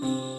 me.